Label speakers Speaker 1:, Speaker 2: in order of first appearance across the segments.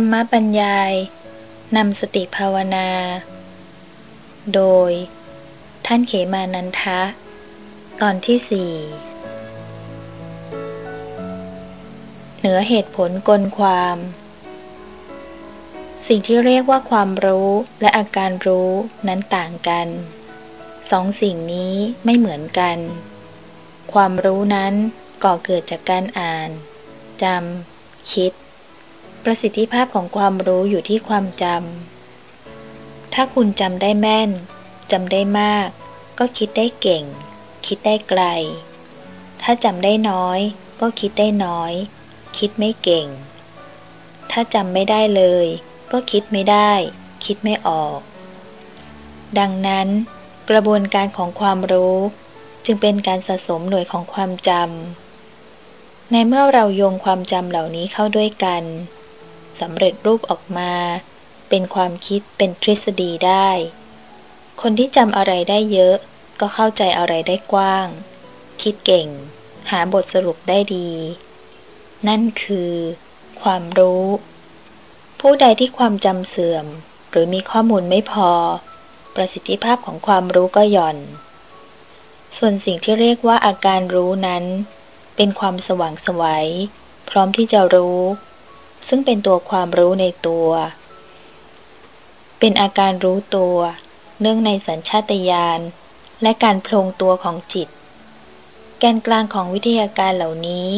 Speaker 1: ธรรมบรรยายนำสติภาวนา โดย ท่านเขมานันทะ ตอนที่สี่เหนือเหตุผลกลความ สิ่งที่เรียกว่าความรู้และอาการรู้นั้นต่างกัน สองสิ่งนี้ไม่เหมือนกัน ความรู้นั้นก่อเกิดจากการอ่านจำคิด ประสิทธิภาพของความรู้อยู่ที่ความจำ ถ้าคุณจำได้แม่น จำได้มาก ก็คิดได้เก่ง คิดได้ไกล ถ้าจำได้น้อย ก็คิดได้น้อย คิดไม่เก่ง ถ้าจำไม่ได้เลย ก็คิดไม่ได้ คิดไม่ออก ดังนั้น กระบวนการของความรู้ จึงเป็นการสะสมหน่วยของความจำในเมื่อเราโยงความจำเหล่านี้เข้าด้วยกัน สำเร็จรูปออกมา เป็นความคิดเป็นทฤษฎีได้ คนที่จำอะไรได้เยอะ ก็เข้าใจอะไรได้กว้าง คิดเก่ง หาบทสรุปได้ดี นั่นคือ ความรู้ ผู้ใดที่ความจำเสื่อม หรือมีข้อมูลไม่พอ ประสิทธิภาพของความรู้ก็หย่อน ส่วนสิ่งที่เรียกว่าอาการรู้นั้น เป็นความสว่างสวัยพร้อมที่จะรู้ ซึ่งเป็นตัวความรู้ในตัว เป็นอาการรู้ตัว เนื่องในสัญชาตญาณและการโพลงตัวของจิต แกนกลางของวิทยาการเหล่านี้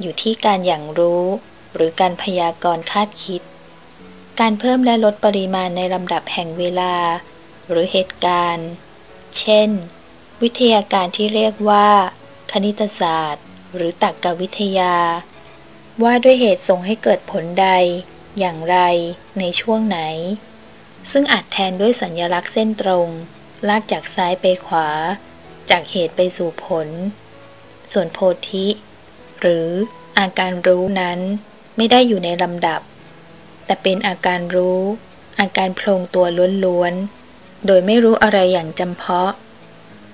Speaker 1: อยู่ที่การอย่างรู้ หรือการพยากรณ์คาดคิด การเพิ่มและลดปริมาณในลำดับแห่งเวลา หรือเหตุการณ์ เช่น วิทยาการที่เรียกว่า คณิตศาสตร์ หรือตักกวิทยา ว่าด้วยเหตุส่งให้เกิดผลใด อย่างไร ในช่วงไหน ซึ่งอาจแทนด้วยสัญญลักษณ์เส้นตรง ลากจากซ้ายไปขวา จากเหตุไปสู่ผล ส่วนโพธิ หรืออาการรู้นั้นไม่ได้อยู่ในลำดับ แต่เป็นอาการรู้ อาการโพลงตัวล้วนๆ โดยไม่รู้อะไรอย่างจำเพาะ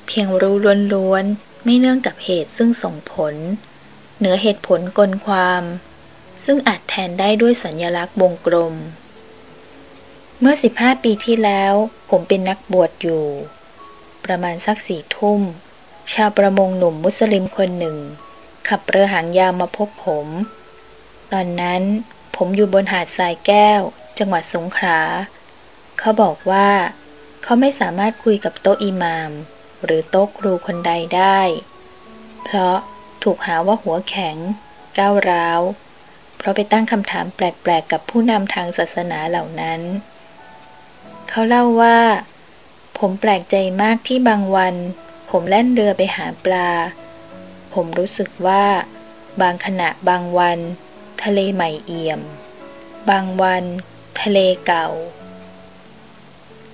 Speaker 1: เพียงรู้ล้วนๆ ไม่เนื่องกับเหตุซึ่งส่งผล เหนือเหตุผลกลความ ซึ่งอาจแทนได้ด้วยสัญญลักษณ์วงกลม เมื่อ 15 ปีที่แล้ว ผมเป็นนักบวชอยู่ ประมาณสักสี่ทุ่ม ชาวประมงหนุ่มมุสลิมคนหนึ่ง ขับเรือหางยาวมาพบผม ตอนนั้นผมอยู่บนหาดทรายแก้ว จังหวัดสงขลาเขาบอกว่า เขาไม่สามารถคุยกับโต๊ะอิหมาม หรือโต๊ะครูคนใดได้ เพราะ ถูกหาว่าหัวแข็ง ก้าวร้าว เพราะไปตั้งคำถามแปลกๆ กับผู้นำทางศาสนาเหล่านั้น เขาเล่าว่า ผมแปลกใจมากที่บางวัน ผมแล่นเรือไปหาปลา ผมรู้สึกว่า บางขณะบางวัน ทะเลใหม่เอี่ยม บางวัน ทะเลเก่า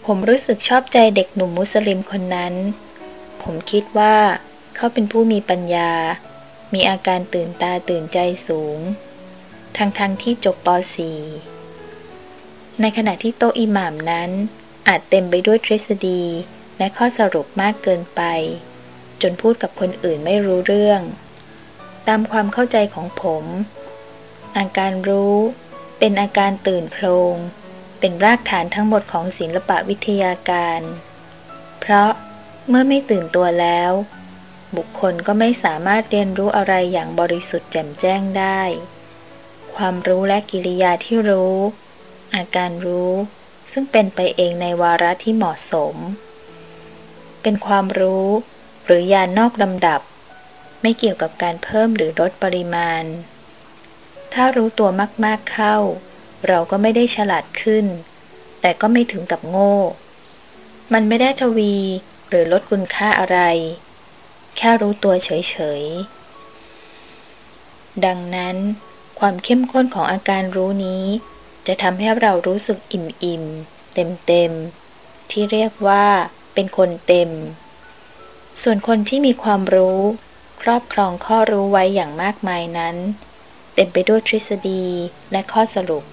Speaker 1: ผมรู้สึกชอบใจเด็กหนุ่มมุสลิมคนนั้น ผมคิดว่าเขาเป็นผู้มีปัญญา มีอาการตื่นตาตื่นใจสูง ทั้งๆทที่จบป .4 ในขณะที่โตอิหม่ามนั้น อาจเต็มไปด้วยทฤษฎีและข้อสรุปมากเกินไป จนพูดกับคนอื่นไม่รู้เรื่อง ตามความเข้าใจของผม อาการรู้เป็นอาการตื่นโพลงเป็นรากฐานทั้งหมดของศิลปะวิทยาการ เพราะเมื่อไม่ตื่นตัวแล้ว บุคคลก็ไม่สามารถเรียนรู้อะไรอย่างบริสุทธิ์แจ่มแจ้งได้ ความรู้และกิริยาที่รู้ อาการรู้ ซึ่งเป็นไปเองในวาระที่เหมาะสม เป็นความรู้ หรือยานนอกลำดับ ไม่เกี่ยวกับการเพิ่มหรือลดปริมาณ ถ้ารู้ตัวมากๆเข้า เราก็ไม่ได้ฉลาดขึ้น แต่ก็ไม่ถึงกับโง่ มันไม่ได้ทวีหรือลดคุณค่าอะไร แค่รู้ตัวเฉยๆ ดังนั้น ความเข้มข้นของอาการรู้นี้ จะทำให้เรารู้สึกอิ่มๆ เต็มๆ ที่เรียกว่าเป็นคนเต็ม ส่วนคนที่มีความรู้ ครอบครองข้อรู้ไว้อย่างมากมายนั้น เต็มไปด้วยทฤษฎีและข้อสรุป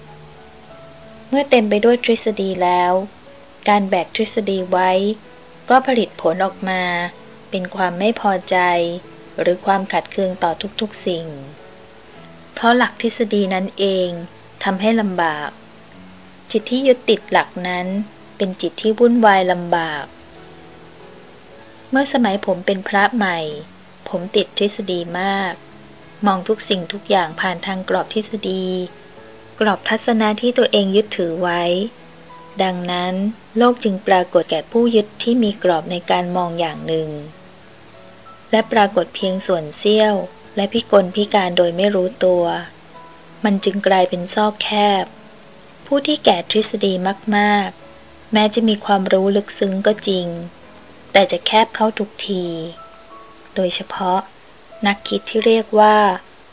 Speaker 1: เมื่อเต็มไปด้วยทฤษฎีแล้ว การแบกทฤษฎีไว้ ก็ผลิตผลออกมา เป็นความไม่พอใจ หรือความขัดเคืองต่อทุกๆสิ่ง เพราะหลักทฤษฎีนั้นเองทำให้ลำบาก จิตที่ยึดติดหลักนั้นเป็นจิตที่วุ่นวายลำบาก เมื่อสมัยผมเป็นพระใหม่ ผมติดทฤษฎีมาก มองทุกสิ่งทุกอย่างผ่านทางกรอบทฤษฎี กรอบทัศนะที่ตัวเองยึดถือไว้ ดังนั้นโลกจึงปรากฏแก่ผู้ยึดที่มีกรอบในการมองอย่างหนึ่ง และปรากฏเพียงส่วนเสี้ยว และพิกลพิการโดยไม่รู้ตัว มันจึงกลายเป็นซอกแคบ ผู้ที่แก่ทฤษฎีมากๆ แม้จะมีความรู้ลึกซึ้งก็จริง แต่จะแคบเข้าทุกที โดยเฉพาะ นักคิดที่เรียกว่า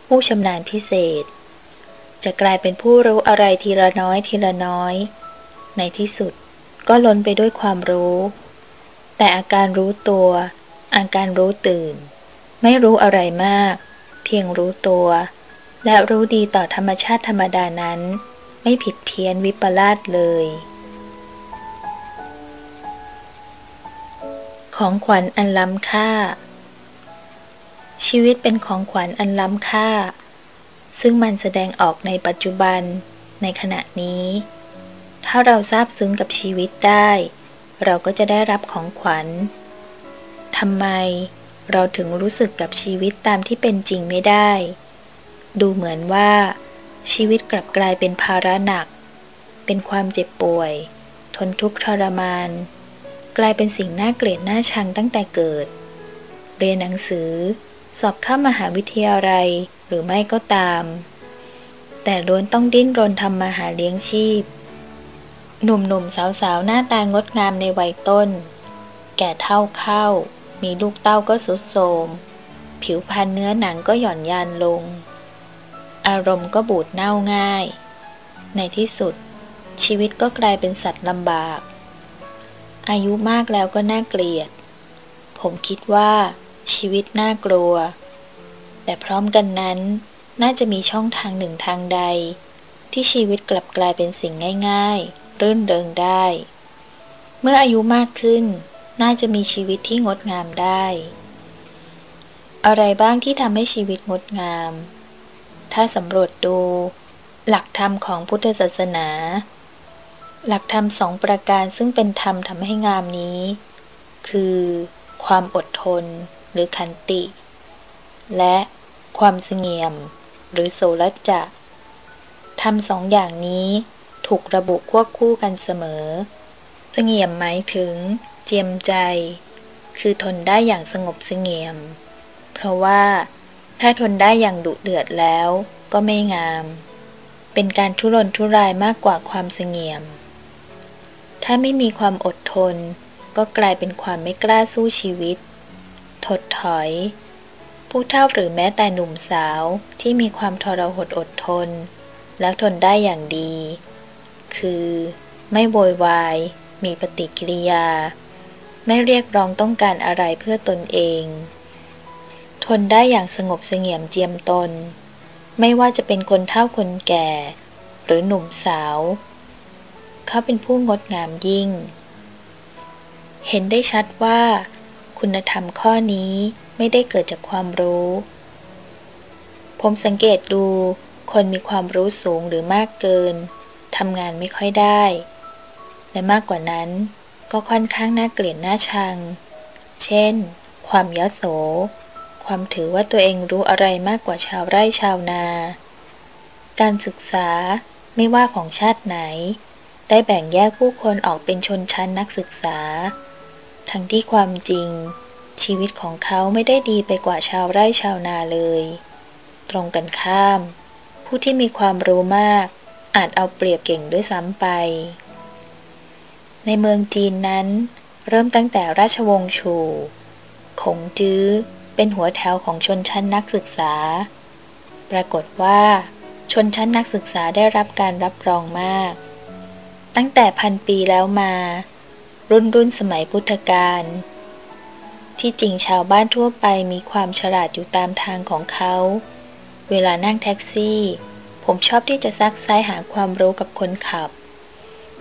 Speaker 1: ผู้ชำนาญพิเศษ จะกลายเป็นผู้รู้อะไรทีละน้อยทีละน้อย ในที่สุดก็ล้นไปด้วยความรู้ แต่อาการรู้ตัว อาการรู้ตื่น ไม่รู้อะไรมาก เพียงรู้ตัว และรู้ดีต่อธรรมชาติธรรมดานั้น ไม่ผิดเพี้ยนวิปลาสเลย ของขวัญอันล้ำค่า ชีวิตเป็นของขวัญอันล้ำค่า ซึ่งมันแสดงออกในปัจจุบันในขณะนี้ ถ้าเราซาบซึ้งกับชีวิตได้ เราก็จะได้รับของขวัญ ทำไม เราถึงรู้สึกกับชีวิตตามที่เป็นจริงไม่ได้ ดูเหมือนว่า ชีวิตกลับกลายเป็นภาระหนัก เป็นความเจ็บป่วย ทนทุกข์ทรมาน กลายเป็นสิ่งน่าเกลียดน่าชังตั้งแต่เกิด เรียนหนังสือ สอบเข้ามหาวิทยาลัยหรือไม่ก็ตาม แต่ล้วนต้องดิ้นรนทำมาหาเลี้ยงชีพ หนุ่มๆสาวๆหน้าตางดงามในวัยต้น แก่เท่าเข้า มีลูกเต้าก็สุดโทมผิวพรรณเนื้อหนังก็หย่อนยานลง อารมณ์ก็บูดเน่าง่าย ในที่สุด ชีวิตก็กลายเป็นสัตว์ลำบาก อายุมากแล้วก็น่าเกลียด ผมคิดว่าชีวิตน่ากลัว แต่พร้อมกันนั้น น่าจะมีช่องทางหนึ่งทางใด ที่ชีวิตกลับกลายเป็นสิ่งง่าย ๆ รื่นเริงได้ เมื่ออายุมากขึ้น น่าจะมีชีวิตที่งดงามได้ อะไรบ้างที่ทำให้ชีวิตงดงาม ถ้าสำรวจดู หลักธรรมของพุทธศาสนา หลักธรรมสองประการซึ่งเป็นธรรมทำให้งามนี้ คือ ความอดทนหรือขันติ และความเสงี่ยม หรือโสรจะทำสองอย่างนี้ถูกระบุควบคู่กันเสมอเสงี่ยมหมายถึง เจียมใจ คือทนได้อย่างสงบเสงี่ยม เพราะว่าถ้าทนได้อย่างดุเดือดแล้วก็ไม่งาม เป็นการทุรนทุรายมากกว่าความเสงี่ยม ถ้าไม่มีความอดทน ก็กลายเป็นความไม่กล้าสู้ชีวิต ถดถอย ผู้เฒ่าหรือแม้แต่หนุ่มสาวที่มีความทรหดอดทน แล้วทนได้อย่างดี คือ ไม่โวยวาย มีปฏิกิริยา ไม่เรียกร้องต้องการอะไรเพื่อตนเอง ทนได้อย่างสงบเสงี่ยมเจียมตน ไม่ว่าจะเป็นคนเฒ่าคนแก่ หรือหนุ่มสาว เขาเป็นผู้งดงามยิ่ง เห็นได้ชัดว่า คุณธรรมข้อนี้ไม่ได้เกิดจากความรู้ ผมสังเกตดูคนมีความรู้สูงหรือมากเกินทำงานไม่ค่อยได้ และมากกว่านั้น ก็ค่อนข้างน่าเกลียดน่าชัง เช่น ความยโส ความถือว่าตัวเองรู้อะไรมากกว่าชาวไร่ชาวนา การศึกษาไม่ว่าของชาติไหน ได้แบ่งแยกผู้คนออกเป็นชนชั้นนักศึกษา ทั้งที่ความจริง ชีวิตของเขาไม่ได้ดีไปกว่าชาวไร่ชาวนาเลย ตรงกันข้าม ผู้ที่มีความรู้มาก อาจเอาเปรียบเก่งด้วยซ้ำไป ในเมืองจีนนั้น เริ่มตั้งแต่ราชวงศ์ชูขงจื้อเป็นหัวแถวของชนชั้นนักศึกษา ปรากฏว่า ชนชั้นนักศึกษาได้รับการรับรองมาก ตั้งแต่พันปีแล้วมา รุ่นรุ่นสมัยพุทธกาลที่จริงชาวบ้านทั่วไปมีความฉลาดอยู่ตามทางของเขา เวลานั่งแท็กซี่ ผมชอบที่จะซักไซหาความรู้กับคนขับ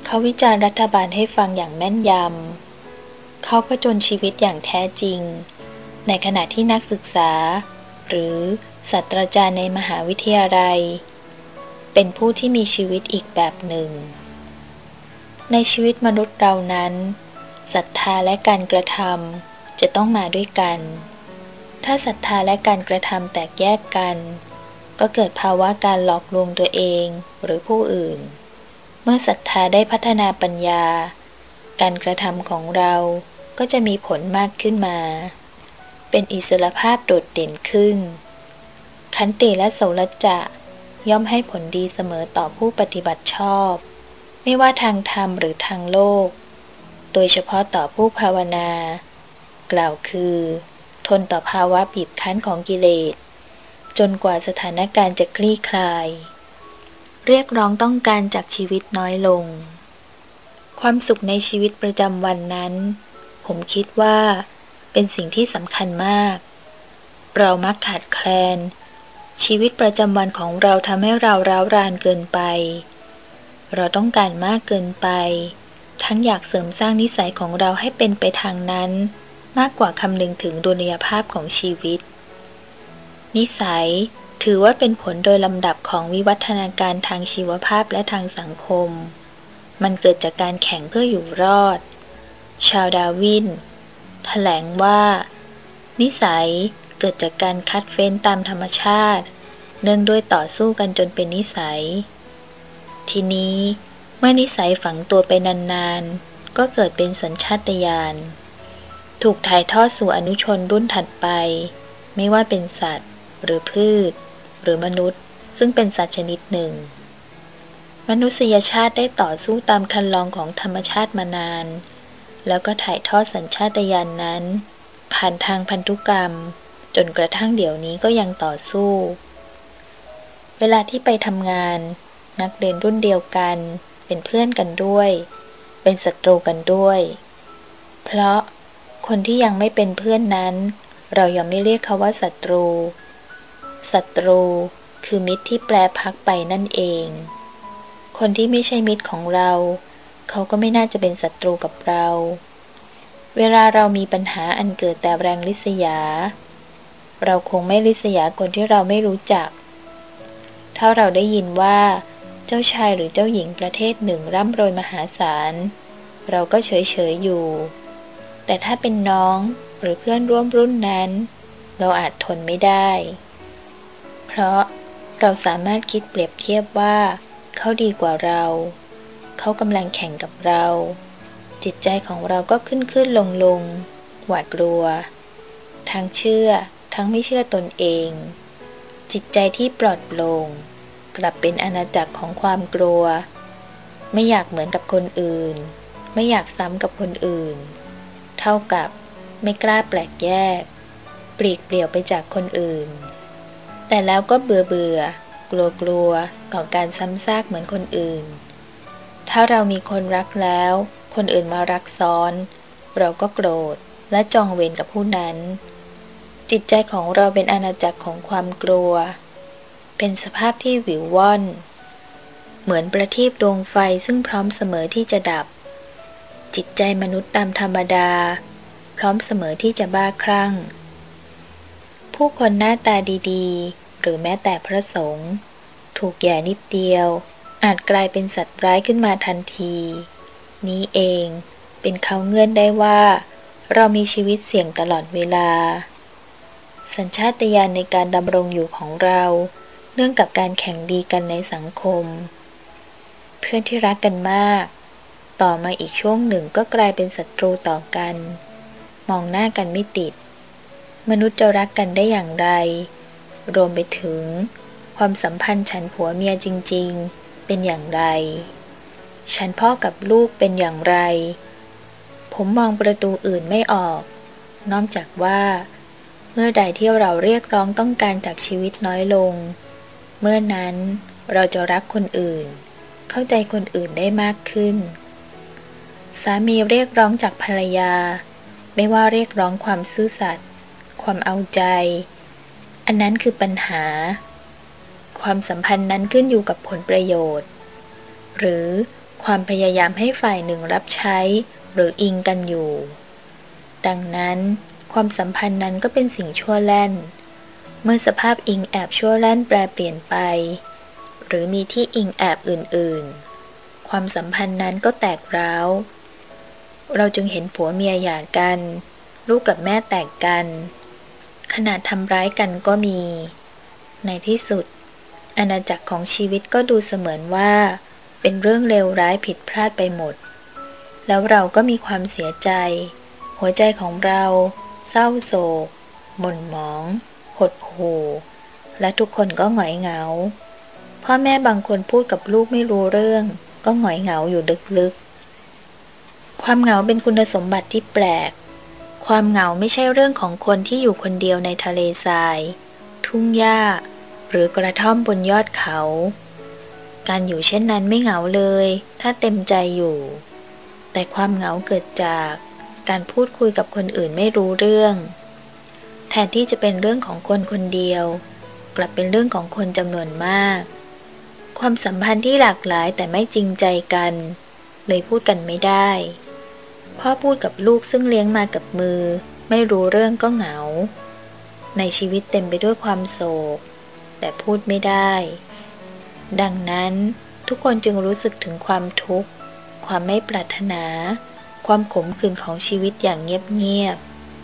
Speaker 1: เขาวิจารณ์รัฐบาลให้ฟังอย่างแม่นยำ เขาผจญชีวิตอย่างแท้จริง ในขณะที่นักศึกษา หรือศาสตราจารย์ในมหาวิทยาลัย เป็นผู้ที่มีชีวิตอีกแบบหนึ่ง ในชีวิตมนุษย์เรานั้นศรัทธาและการกระทำจะต้องมาด้วยกัน ถ้าศรัทธาและการกระทำแตกแยกกัน ก็เกิดภาวะการหลอกลวงตัวเองหรือผู้อื่น เมื่อศรัทธาได้พัฒนาปัญญา การกระทำของเราก็จะมีผลมากขึ้นมา เป็นอิสรภาพโดดเด่นขึ้น ขันติและโสรจะ ย่อมให้ผลดีเสมอต่อผู้ปฏิบัติชอบ ไม่ว่าทางธรรมหรือทางโลก โดยเฉพาะต่อผู้ภาวนา กล่าวคือ ทนต่อภาวะบีบคั้นของกิเลส จนกว่าสถานการณ์จะคลี่คลาย เรียกร้องต้องการจากชีวิตน้อยลง ความสุขในชีวิตประจำวันนั้น ผมคิดว่า เป็นสิ่งที่สำคัญมาก เรามักขาดแคลน ชีวิตประจำวันของเราทำให้เราร้าวรานเกินไป เราต้องการมากเกินไป ทั้งอยากเสริมสร้างนิสัยของเราให้เป็นไปทางนั้น มากกว่าคำนึงถึงดุลยภาพของชีวิต นิสัย ถือว่าเป็นผลโดยลำดับของวิวัฒนาการทางชีวภาพและทางสังคม มันเกิดจากการแข่งเพื่ออยู่รอด ชาวดาวินถแถลงว่า นิสัยเกิดจากการคัดเฟ้นตามธรรมชาติ เนื่องด้วยต่อสู้กันจนเป็นนิสัย ทีนี้เมื่อนิสัยฝังตัวไปนานๆ ก็เกิดเป็นสัญชาตญาณ ถูกถ่ายทอดสู่อนุชนรุ่นถัดไป ไม่ว่าเป็นสัตว์หรือพืช หรือมนุษย์ ซึ่งเป็นสัตว์ชนิดหนึ่ง มนุษยชาติได้ต่อสู้ตามคันลองของธรรมชาติมานาน แล้วก็ถ่ายทอดสัญชาตญาณนนั้น ผ่านทางพันธุกรรม จนกระทั่งเดี๋ยวนี้ก็ยังต่อสู้ เวลาที่ไปทำงาน นักเรียนรุ่นเดียวกัน เป็นเพื่อนกันด้วย เป็นศัตรูกันด้วย เพราะคนที่ยังไม่เป็นเพื่อนนั้น เรายังไม่เรียกเขาว่าศัตรู ศัตรูคือมิตรที่แปลพักไปนั่นเอง คนที่ไม่ใช่มิตรของเรา เขาก็ไม่น่าจะเป็นศัตรูกับเรา เวลาเรามีปัญหาอันเกิดแต่แรงลิษยา เราคงไม่ริษยาคนที่เราไม่รู้จัก ถ้าเราได้ยินว่า เจ้าชายหรือเจ้าหญิงประเทศหนึ่งร่ำรวยมหาศาล เราก็เฉยเฉยอยู่ แต่ถ้าเป็นน้องหรือเพื่อนร่วมรุ่นนั้น เราอาจทนไม่ได้ เพราะเราสามารถคิดเปรียบเทียบว่าเขาดีกว่าเรา เขากำลังแข่งกับเรา จิตใจของเราก็ขึ้นขึ้นลงลงหวาดกลัวทางเชื่อทั้งไม่เชื่อตนเอง จิตใจที่ปลอดโปร่งกลับเป็นอาณาจักรของความกลัว ไม่อยากเหมือนกับคนอื่น ไม่อยากซ้ำกับคนอื่น เท่ากับไม่กล้าแปลกแยก ปลีกเปลี่ยวไปจากคนอื่น แต่แล้วก็เบื่อเบื่อกลัวกลัวต่อการซ้ำซากเหมือนคนอื่น ถ้าเรามีคนรักแล้ว คนอื่นมารักซ้อน เราก็โกรธและจองเวรกับผู้นั้น จิตใจของเราเป็นอาณาจักรของความกลัว เป็นสภาพที่หวิวว่อน เหมือนประทีปดวงไฟซึ่งพร้อมเสมอที่จะดับ จิตใจมนุษย์ตามธรรมดา พร้อมเสมอที่จะบ้าคลั่ง ผู้คนหน้าตาดี ๆ หรือแม้แต่พระสงฆ์ถูกแย่นิดเดียว อาจกลายเป็นสัตว์ร้ายขึ้นมาทันที นี้เองเป็นเขาเงื่อนได้ว่า เรามีชีวิตเสี่ยงตลอดเวลา สัญชาตญาณในการดำรงอยู่ของเราเนื่องกับการแข่งดีกันในสังคม เพื่อนที่รักกันมาก ต่อมาอีกช่วงหนึ่งก็กลายเป็นศัตรูต่อกัน มองหน้ากันไม่ติด มนุษย์จะรักกันได้อย่างไร รวมไปถึง ความสัมพันธ์ฉันผัวเมียจริง ๆ เป็นอย่างไร ฉันพ่อกับลูกเป็นอย่างไร ผมมองประตูอื่นไม่ออก นอกจากว่า เมื่อใดที่เราเรียกร้องต้องการจากชีวิตน้อยลง เมื่อนั้นเราจะรักคนอื่น เข้าใจคนอื่นได้มากขึ้น สามีเรียกร้องจากภรรยา ไม่ว่าเรียกร้องความซื่อสัตย์ความเอาใจ อันนั้นคือปัญหา ความสัมพันธ์นั้นขึ้นอยู่กับผลประโยชน์ หรือความพยายามให้ฝ่ายหนึ่งรับใช้ หรืออิงกันอยู่ ดังนั้น ความสัมพันธ์นั้นก็เป็นสิ่งชั่วแล่น เมื่อสภาพอิงแอบชั่วแล่นแปรเปลี่ยนไป หรือมีที่อิงแอบอื่นๆ ความสัมพันธ์นั้นก็แตกร้าว เราจึงเห็นผัวเมียหย่ากัน ลูกกับแม่แตกกัน ขนาดทำร้ายกันก็มี ในที่สุด อาณาจักรของชีวิตก็ดูเสมือนว่า เป็นเรื่องเลวร้ายผิดพลาดไปหมด แล้วเราก็มีความเสียใจ หัวใจของเรา เศร้าโศก หม่นหมอง หดหู่ และทุกคนก็หงอยเหงา พ่อแม่บางคนพูดกับลูกไม่รู้เรื่อง ก็หงอยเหงาอยู่ลึกๆ ความเหงาเป็นคุณสมบัติที่แปลก ความเหงาไม่ใช่เรื่องของคนที่อยู่คนเดียวในทะเลทราย ทุ่งหญ้า หรือกระท่อมบนยอดเขา การอยู่เช่นนั้นไม่เหงาเลย ถ้าเต็มใจอยู่ แต่ความเหงาเกิดจาก การพูดคุยกับคนอื่นไม่รู้เรื่อง แทนที่จะเป็นเรื่องของคนคนเดียว กลับเป็นเรื่องของคนจำนวนมาก ความสัมพันธ์ที่หลากหลายแต่ไม่จริงใจกัน เลยพูดกันไม่ได้ พ่อพูดกับลูกซึ่งเลี้ยงมากับมือ ไม่รู้เรื่องก็เหงา ในชีวิตเต็มไปด้วยความโศก แต่พูดไม่ได้ ดังนั้นทุกคนจึงรู้สึกถึงความทุกข์ ความไม่ปรารถนา ความขมขื่นของชีวิตอย่างเงียบ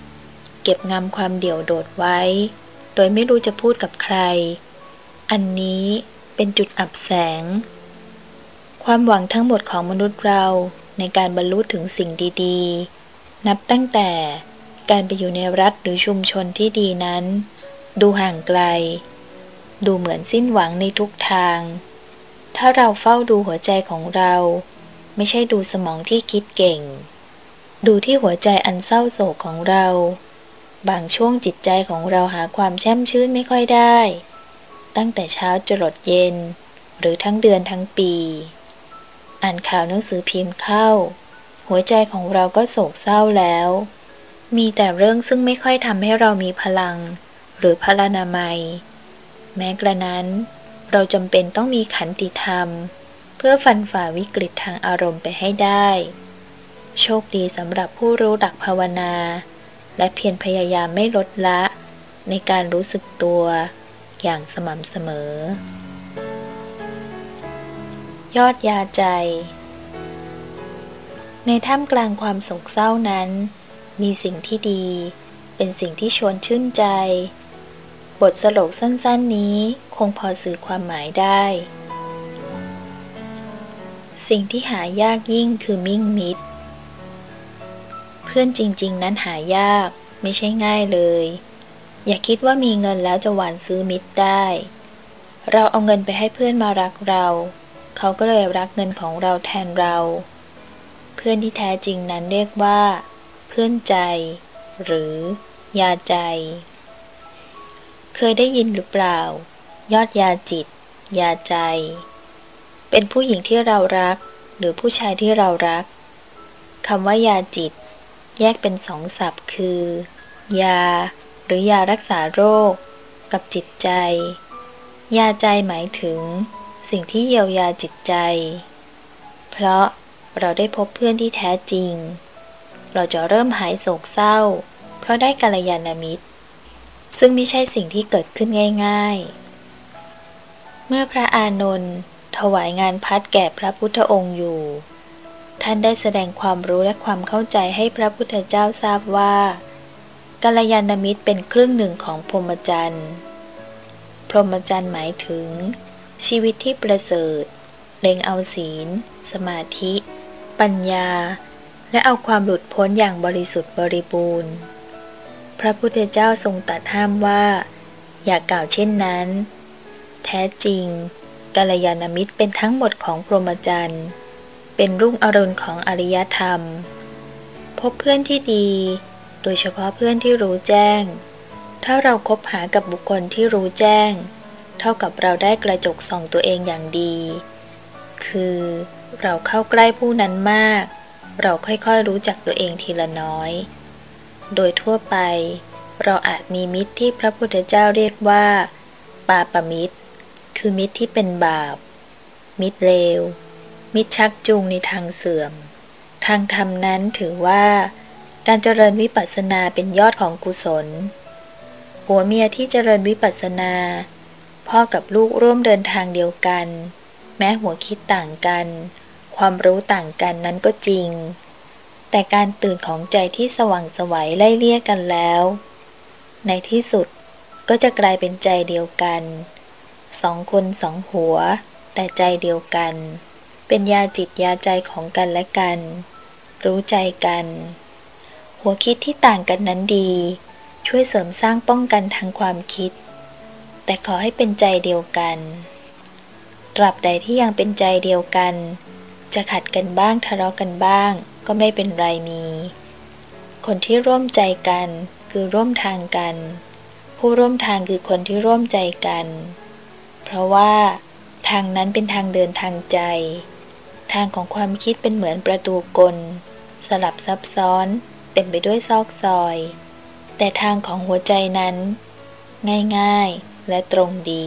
Speaker 1: ๆเก็บงำความเดี่ยวโดดไว้ โดยไม่รู้จะพูดกับใคร อันนี้เป็นจุดอับแสง ความหวังทั้งหมดของมนุษย์เรา ในการบรรลุถึงสิ่งดีๆ นับตั้งแต่การไปอยู่ในรัฐหรือชุมชนที่ดีนั้น ดูห่างไกล ดูเหมือนสิ้นหวังในทุกทาง ถ้าเราเฝ้าดูหัวใจของเรา ไม่ใช่ดูสมองที่คิดเก่ง ดูที่หัวใจอันเศร้าโศกของเรา บางช่วงจิตใจของเราหาความแช่มชื่นไม่ค่อยได้ ตั้งแต่เช้าจรดเย็น หรือทั้งเดือนทั้งปี อ่านข่าวหนังสือพิมพ์เข้า หัวใจของเราก็โศกเศร้าแล้ว มีแต่เรื่องซึ่งไม่ค่อยทำให้เรามีพลัง หรือพลานามัย แม้กระนั้น เราจำเป็นต้องมีขันติธรรม เพื่อฟันฝ่าวิกฤตทางอารมณ์ไปให้ได้ โชคดีสำหรับผู้รู้ดักภาวนา และเพียรพยายามไม่ลดละ ในการรู้สึกตัว อย่างสม่ำเสมอ ยอดยาใจ ในท่ามกลางความโศกเศร้านั้น มีสิ่งที่ดี เป็นสิ่งที่ชวนชื่นใจ บทสโลกสั้นๆนี้คงพอสื่อความหมายได้ สิ่งที่หายากยิ่งคือมิ่งมิตร เพื่อนจริงๆ นั้นหายากไม่ใช่ง่ายเลย อย่าคิดว่ามีเงินแล้วจะหวานซื้อมิตรได้ เราเอาเงินไปให้เพื่อนมารักเรา เขาก็เลยรักเงินของเราแทนเรา เพื่อนที่แท้จริงนั้นเรียกว่า เพื่อนใจ หรือยาใจ เคยได้ยินหรือเปล่า ยอดยาจิต ยาใจ เป็นผู้หญิงที่เรารัก หรือผู้ชายที่เรารักคำว่ายาจิต แยกเป็นสองศัพท์คือ ยา หรือยารักษาโรค กับจิตใจ ยาใจหมายถึง สิ่งที่เยียวยาจิตใจ เพราะเราได้พบเพื่อนที่แท้จริง เราจะเริ่มหายโศกเศร้า เพราะได้กัลยาณมิตร ซึ่งไม่ใช่สิ่งที่เกิดขึ้นง่าย ๆ เมื่อพระอานนท์ถวายงานพัดแก่พระพุทธองค์อยู่ ท่านได้แสดงความรู้และความเข้าใจให้พระพุทธเจ้าทราบว่ากัลยาณมิตรเป็นครึ่งหนึ่งของพรหมจรรย์ พรหมจรรย์หมายถึง ชีวิตที่ประเสริฐ เล็งเอาศีล สมาธิ ปัญญา และเอาความหลุดพ้นอย่างบริสุทธิ์บริบูรณ์ พระพุทธเจ้าทรงตัดห้ามว่า อย่ากล่าวเช่นนั้น แท้จริงกัลยาณมิตรเป็นทั้งหมดของพรหมจรรย์ เป็นรุ่งอรุณของอริยธรรม พบเพื่อนที่ดี โดยเฉพาะเพื่อนที่รู้แจ้ง ถ้าเราครบหากับบุคคลที่รู้แจ้ง เท่ากับเราได้กระจกส่องตัวเองอย่างดี คือ เราเข้าใกล้ผู้นั้นมาก เราค่อยๆรู้จักตัวเองทีละน้อย โดยทั่วไป เราอาจมีมิตรที่พระพุทธเจ้าเรียกว่า ปาปมิตร คือมิตรที่เป็นบาป มิตรเลว มิตรชักจูงในทางเสื่อม ทางธรรมนั้นถือว่า การเจริญวิปัสสนาเป็นยอดของกุศลผัวเมียที่เจริญวิปัสสนา พ่อกับลูกร่วมเดินทางเดียวกัน แม้หัวคิดต่างกัน ความรู้ต่างกันนั้นก็จริง แต่การตื่นของใจที่สว่างสวัยไล่เลี่ยกันแล้ว ในที่สุดก็จะกลายเป็นใจเดียวกันสองคนสองหัว แต่ใจเดียวกัน เป็นยาจิตยาใจของกันและกัน รู้ใจกัน หัวคิดที่ต่างกันนั้นดี ช่วยเสริมสร้างป้องกันทางความคิด แต่ขอให้เป็นใจเดียวกันตราบใดที่ยังเป็นใจเดียวกัน จะขัดกันบ้างทะเลาะกันบ้าง ก็ไม่เป็นไรมี คนที่ร่วมใจกันคือร่วมทางกัน ผู้ร่วมทางคือคนที่ร่วมใจกัน เพราะว่า ทางนั้นเป็นทางเดินทางใจ ทางของความคิดเป็นเหมือนประตูกล สลับซับซ้อน เต็มไปด้วยซอกซอย แต่ทางของหัวใจนั้น ง่ายๆ และตรงดี